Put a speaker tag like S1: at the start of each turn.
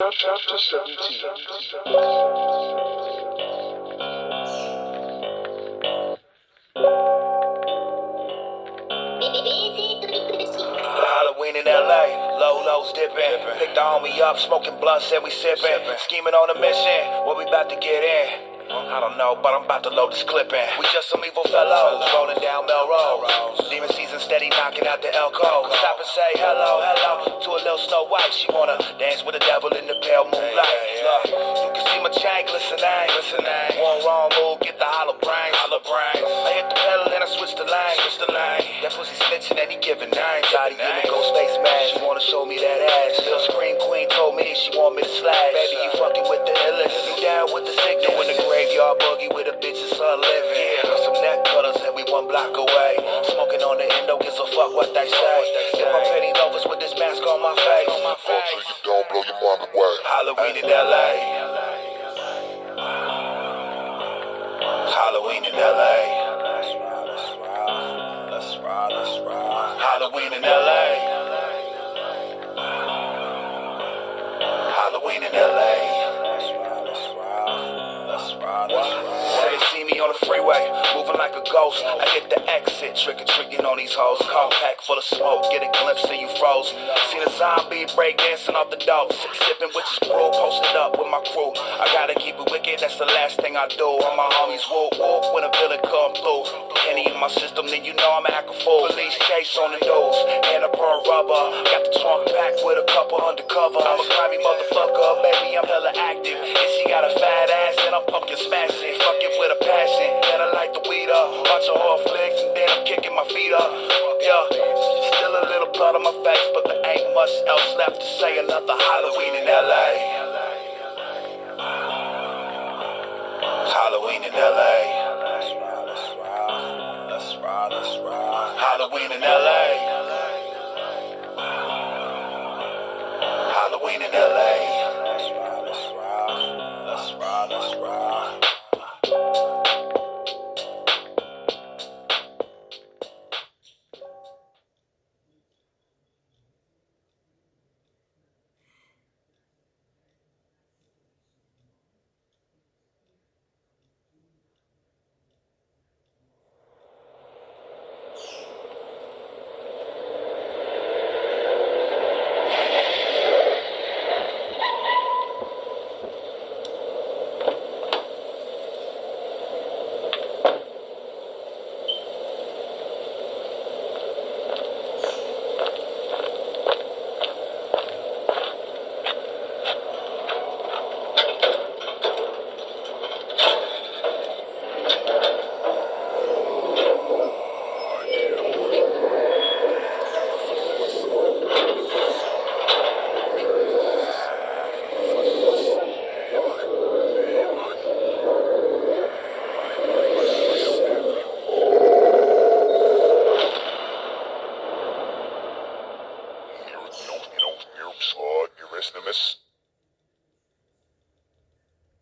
S1: Chapter 17
S2: Halloween in LA, low lows dipping. Picked the homie up, smoking blunts and we sipping. Scheming on a mission, what we about to get in? I don't know, but I'm about to load this clip in. We just some evil fellows, rolling down Melrose. Demon season steady knocking out the Elko. Stop and say hello, hello to a little Snow White. She wanna dance with the devil giving. Body in the ghost face. She wanna show me that ass. Still scream queen told me she want me to slash. Baby, you fucking with the illest. You down with the sickness. The graveyard boogie with a bitch that's living. Yeah, got some neck cutters and we one block away. Smoking on the endo, gives a fuck what they say. Get my penny lovers with this mask on my face. On my face.
S3: you don't blow your mind away.
S2: Halloween in LA. Halloween in LA. Halloween in LA. Halloween in LA. On the freeway, moving like a ghost. I hit the exit, trick or treating on these hoes. Compact full of smoke, get a glimpse of you froze. Seen a zombie break dancing off the dope. Sipping witch's brew, posted up with my crew. I gotta keep it wicked, that's the last thing I do. All my homies whoop whoop when a villain come through. Any in my system, then you know I'm acting full. Police chase on the news, and a pearl rubber. Got the trunk packed with a couple undercover. I'm a grimy motherfucker, baby, I'm hella active. And so hard flicks and then I'm kicking my feet up. Yeah, still a little blood on my face, but there ain't much else left to say. Another Halloween in LA. Halloween in LA. Halloween in LA. Halloween in LA.
S3: Your, you know, you know, you're know, uh, Erasmus.